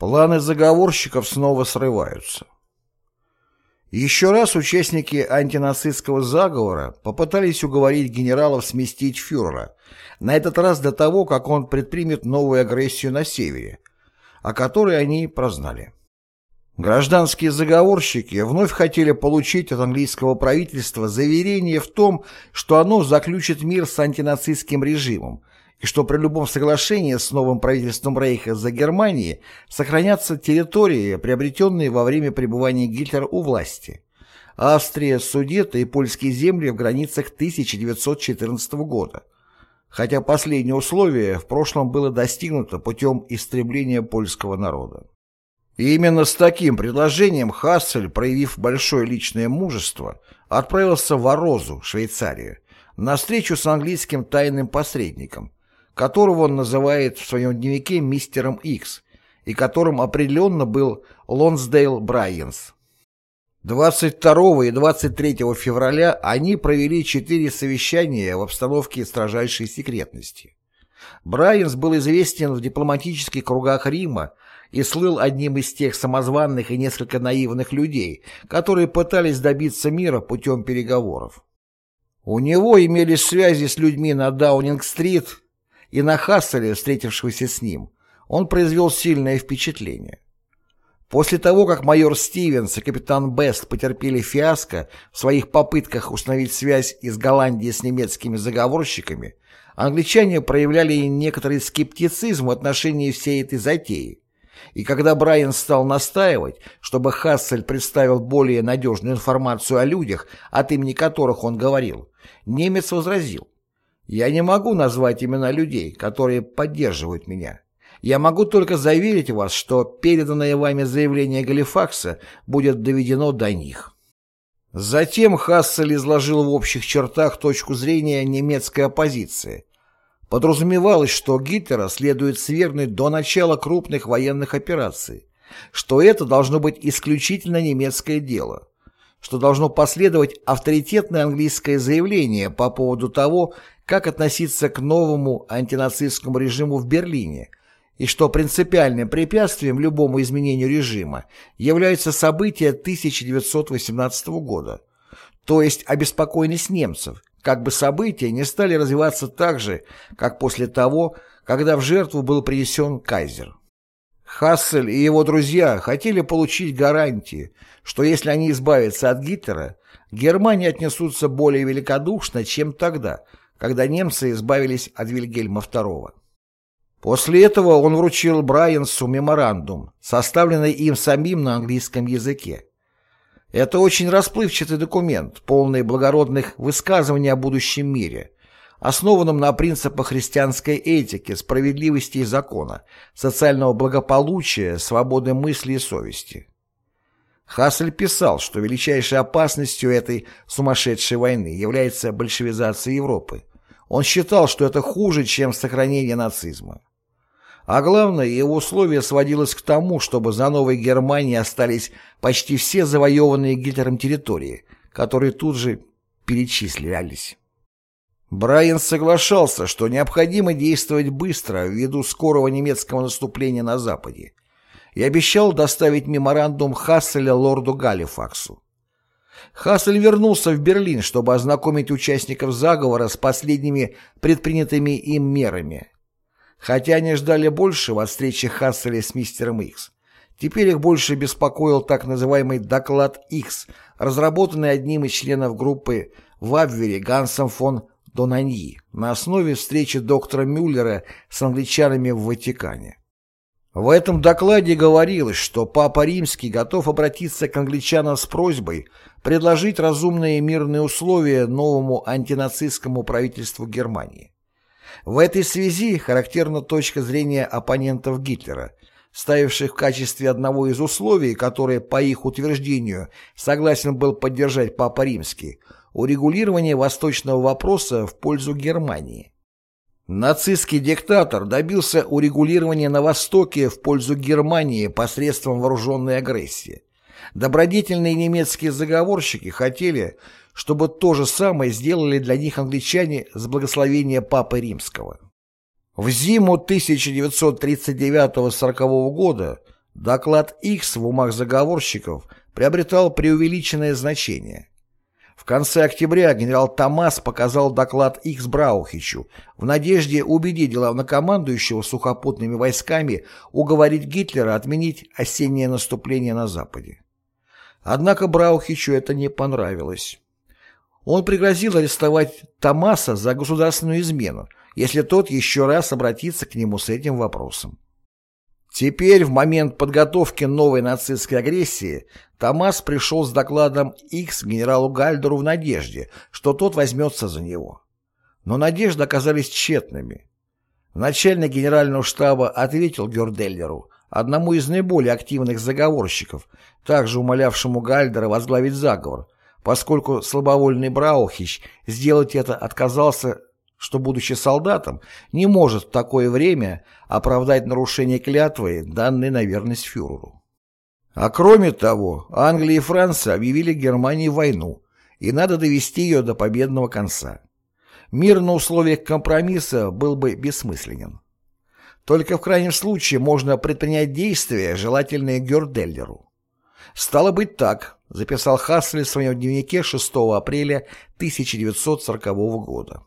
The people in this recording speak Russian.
Планы заговорщиков снова срываются. Еще раз участники антинацистского заговора попытались уговорить генералов сместить фюрера, на этот раз до того, как он предпримет новую агрессию на севере, о которой они прознали. Гражданские заговорщики вновь хотели получить от английского правительства заверение в том, что оно заключит мир с антинацистским режимом, и что при любом соглашении с новым правительством Рейха за Германией сохранятся территории, приобретенные во время пребывания Гитлера у власти. Австрия, Судеты и польские земли в границах 1914 года. Хотя последнее условие в прошлом было достигнуто путем истребления польского народа. И именно с таким предложением Хассель, проявив большое личное мужество, отправился в Орозу, Швейцарию, на встречу с английским тайным посредником, которого он называет в своем дневнике мистером Икс, и которым определенно был Лонсдейл Брайенс. 22 и 23 февраля они провели четыре совещания в обстановке строжайшей секретности. Брайенс был известен в дипломатических кругах Рима и слыл одним из тех самозванных и несколько наивных людей, которые пытались добиться мира путем переговоров. У него имелись связи с людьми на Даунинг-стрит и на Хасселе, встретившегося с ним, он произвел сильное впечатление. После того, как майор Стивенс и капитан Бест потерпели фиаско в своих попытках установить связь из Голландии с немецкими заговорщиками, англичане проявляли некоторый скептицизм в отношении всей этой затеи. И когда Брайан стал настаивать, чтобы Хассель представил более надежную информацию о людях, от имени которых он говорил, немец возразил. Я не могу назвать имена людей, которые поддерживают меня. Я могу только заверить вас, что переданное вами заявление Галифакса будет доведено до них. Затем Хассель изложил в общих чертах точку зрения немецкой оппозиции. Подразумевалось, что Гитлера следует свергнуть до начала крупных военных операций, что это должно быть исключительно немецкое дело, что должно последовать авторитетное английское заявление по поводу того, как относиться к новому антинацистскому режиму в Берлине, и что принципиальным препятствием любому изменению режима являются события 1918 года, то есть обеспокоенность немцев, как бы события не стали развиваться так же, как после того, когда в жертву был принесен кайзер. Хассель и его друзья хотели получить гарантии, что если они избавятся от Гитлера, Германии отнесутся более великодушно, чем тогда – когда немцы избавились от Вильгельма II. После этого он вручил Брайансу меморандум, составленный им самим на английском языке. Это очень расплывчатый документ, полный благородных высказываний о будущем мире, основанном на принципах христианской этики, справедливости и закона, социального благополучия, свободы мысли и совести. Хассель писал, что величайшей опасностью этой сумасшедшей войны является большевизация Европы, он считал, что это хуже, чем сохранение нацизма. А главное, его условие сводилось к тому, чтобы за Новой Германией остались почти все завоеванные Гитлером территории, которые тут же перечислялись. Брайан соглашался, что необходимо действовать быстро ввиду скорого немецкого наступления на Западе, и обещал доставить меморандум Хасселя лорду Галифаксу. Хассель вернулся в Берлин, чтобы ознакомить участников заговора с последними предпринятыми им мерами. Хотя они ждали большего от встречи Хасселя с мистером Икс. Теперь их больше беспокоил так называемый «доклад Икс», разработанный одним из членов группы в Абвере Гансом фон Донаньи на основе встречи доктора Мюллера с англичанами в Ватикане. В этом докладе говорилось, что Папа Римский готов обратиться к англичанам с просьбой предложить разумные мирные условия новому антинацистскому правительству Германии. В этой связи характерна точка зрения оппонентов Гитлера, ставивших в качестве одного из условий, которое, по их утверждению, согласен был поддержать Папа Римский, урегулирование восточного вопроса в пользу Германии. Нацистский диктатор добился урегулирования на Востоке в пользу Германии посредством вооруженной агрессии. Добродетельные немецкие заговорщики хотели, чтобы то же самое сделали для них англичане с благословения Папы Римского. В зиму 1939-40 года Доклад X в умах заговорщиков приобретал преувеличенное значение. В конце октября генерал Томас показал доклад X Браухичу в надежде убедить главнокомандующего сухопутными войсками уговорить Гитлера отменить осеннее наступление на Западе. Однако Браухичу это не понравилось. Он пригрозил арестовать Томаса за государственную измену, если тот еще раз обратится к нему с этим вопросом. Теперь, в момент подготовки новой нацистской агрессии, Томас пришел с докладом X генералу Гальдеру в надежде, что тот возьмется за него. Но надежды оказались тщетными. Начальник генерального штаба ответил Герделлеру, одному из наиболее активных заговорщиков, также умолявшему Гальдера возглавить заговор, поскольку слабовольный Браухич сделать это отказался что, будучи солдатом, не может в такое время оправдать нарушение клятвы, данной на верность фюреру. А кроме того, Англия и Франция объявили Германии войну, и надо довести ее до победного конца. Мир на условиях компромисса был бы бессмысленен. Только в крайнем случае можно предпринять действия, желательные Герделлеру. «Стало быть так», — записал Хассель в своем дневнике 6 апреля 1940 года.